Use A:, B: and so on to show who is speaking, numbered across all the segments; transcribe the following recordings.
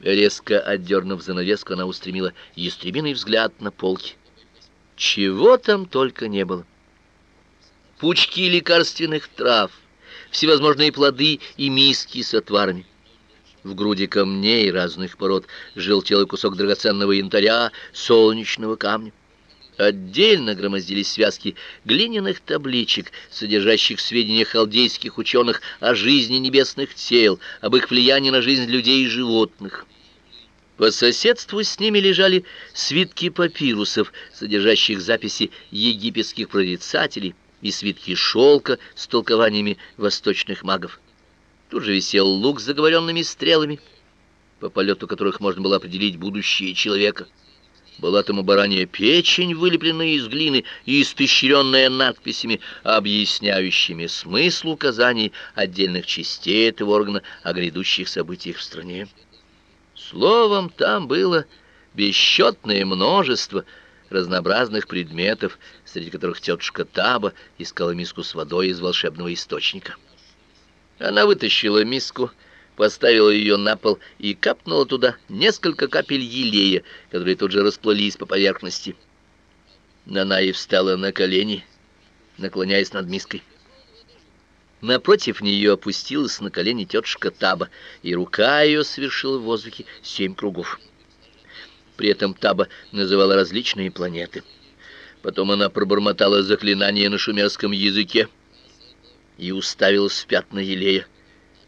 A: Резко отдернув занавеску, она устремила ястребиный взгляд на полки. Чего там только не было. Пучки лекарственных трав, всевозможные плоды и миски с отварами. В груди камней разных пород желтел кусок драгоценного янтаря, солнечного камня. Отдельно громоздились связки глиняных табличек, содержащих сведения халдейских ученых о жизни небесных тел, об их влиянии на жизнь людей и животных. По соседству с ними лежали свитки папирусов, содержащих записи египетских прорицателей, и свитки шелка с толкованиями восточных магов. Тут же висел лук с заговоренными стрелами, по полету которых можно было определить будущее человека. Была там баранья печень, вылепленная из глины и испещренная надписями, объясняющими смысл указаний отдельных частей этого органа о грядущих событиях в стране. Словом, там было бесчетное множество разнообразных предметов, среди которых тетушка Таба искала миску с водой из волшебного источника. Она вытащила миску, поставила ее на пол и капнула туда несколько капель елея, которые тут же расплылись по поверхности. Нанаи встала на колени, наклоняясь над миской. Напротив нее опустилась на колени тетушка Таба, и рука ее совершила в воздухе семь кругов. При этом Таба называла различные планеты. Потом она пробормотала заклинание на шумерском языке, и уставилась в пятна елея.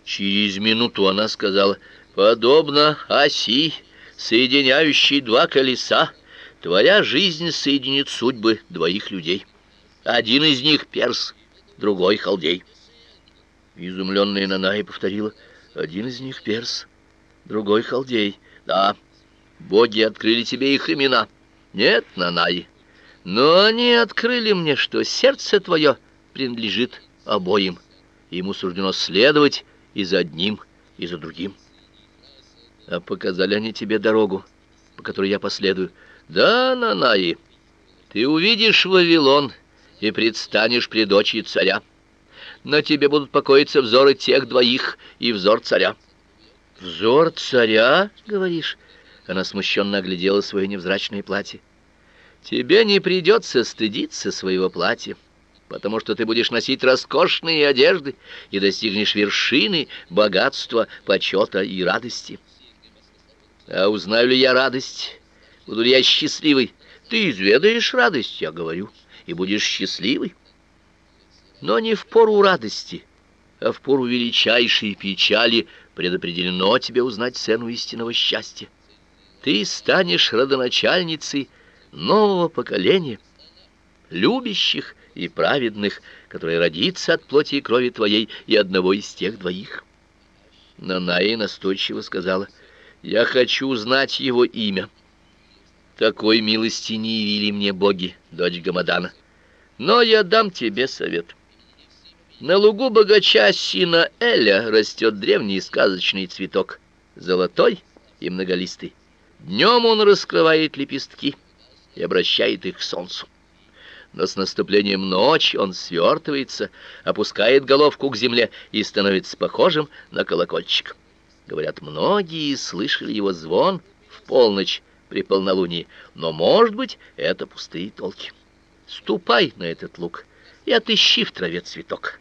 A: Через минуту она сказала, «Подобно оси, соединяющей два колеса, твоя жизнь соединит судьбы двоих людей. Один из них перс, другой халдей». Изумленная Наная повторила, «Один из них перс, другой халдей». «Да, боги открыли тебе их имена». «Нет, Нанаи, но они открыли мне, что сердце твое принадлежит обоим. Ему суждено следовать и за одним, и за другим. А показали они тебе дорогу, по которой я последую. Да, Нанаи, ты увидишь Вавилон и предстанешь пред очи царя. На тебе будут покоиться взоры тех двоих и взор царя. Взор царя, говоришь? Она смущенно оглядела свое невзрачное платье. Тебе не придется стыдиться своего платья потому что ты будешь носить роскошные одежды и достигнешь вершины богатства, почета и радости. А узнаю ли я радость? Буду ли я счастливый? Ты изведаешь радость, я говорю, и будешь счастливый. Но не в пору радости, а в пору величайшей печали предопределено тебе узнать цену истинного счастья. Ты станешь родоначальницей нового поколения, любящих и праведных, который родится от плоти и крови твоей и одного из тех двоих. Но Наи настойчиво сказала, «Я хочу знать его имя». Такой милости не явили мне боги, дочь Гамадана. Но я дам тебе совет. На лугу богача Сина Эля растет древний сказочный цветок, золотой и многолистый. Днем он раскрывает лепестки и обращает их к солнцу но с наступлением ночи он свертывается, опускает головку к земле и становится похожим на колокольчик. Говорят, многие слышали его звон в полночь при полнолунии, но, может быть, это пустые толки. Ступай на этот луг и отыщи в траве цветок.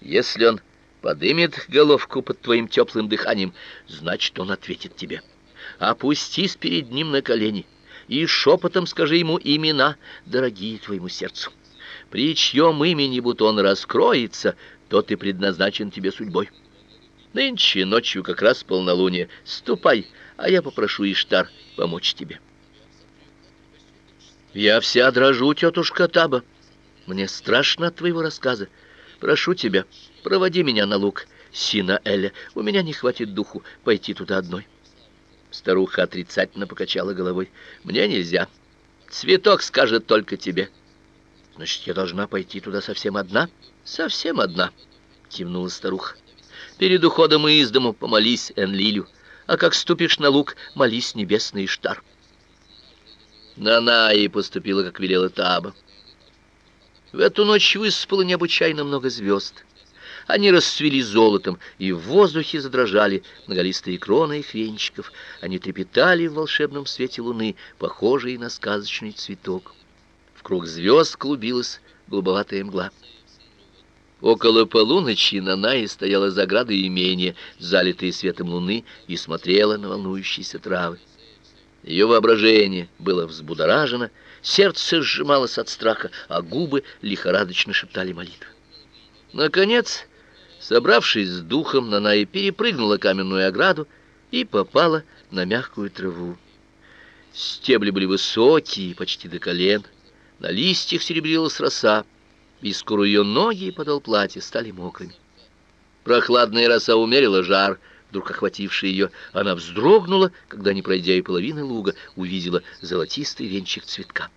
A: Если он подымет головку под твоим теплым дыханием, значит, он ответит тебе. Опустись перед ним на колени — и шепотом скажи ему имена, дорогие твоему сердцу. При чьем имени будто он раскроется, тот и предназначен тебе судьбой. Нынче ночью как раз полнолуние. Ступай, а я попрошу Иштар помочь тебе. Я вся дрожу, тетушка Таба. Мне страшно от твоего рассказа. Прошу тебя, проводи меня на луг, Сина Эля. У меня не хватит духу пойти туда одной. Старуха отрицательно покачала головой. Мне нельзя. Цветок скажет только тебе. Значит, я должна пойти туда совсем одна? Совсем одна, кивнула старуха. Перед уходом из дому помолись Энлилю, а как ступишь на луг, молись небесный Иштар. Нана и поступила, как велела Таба. В эту ночь выспало необычайно много звезд. Они расцвели золотом, и в воздухе задрожали многолистые кроны их венчиков. Они трепетали в волшебном свете луны, похожие на сказочный цветок. В круг звезд клубилась голубоватая мгла. Около полуночи на Нае стояла заграда имения, залитая светом луны, и смотрела на волнующиеся травы. Ее воображение было взбудоражено, сердце сжималось от страха, а губы лихорадочно шептали молитвы. Наконец, собравшись с духом, Наная перепрыгнула каменную ограду и попала на мягкую траву. Стебли были высокие, почти до колен, на листьях серебрилась роса, и скоро ее ноги и подол платья стали мокрыми. Прохладная роса умерила жар, вдруг охвативший ее. Она вздрогнула, когда, не пройдя и половины луга, увидела золотистый венчик цветка.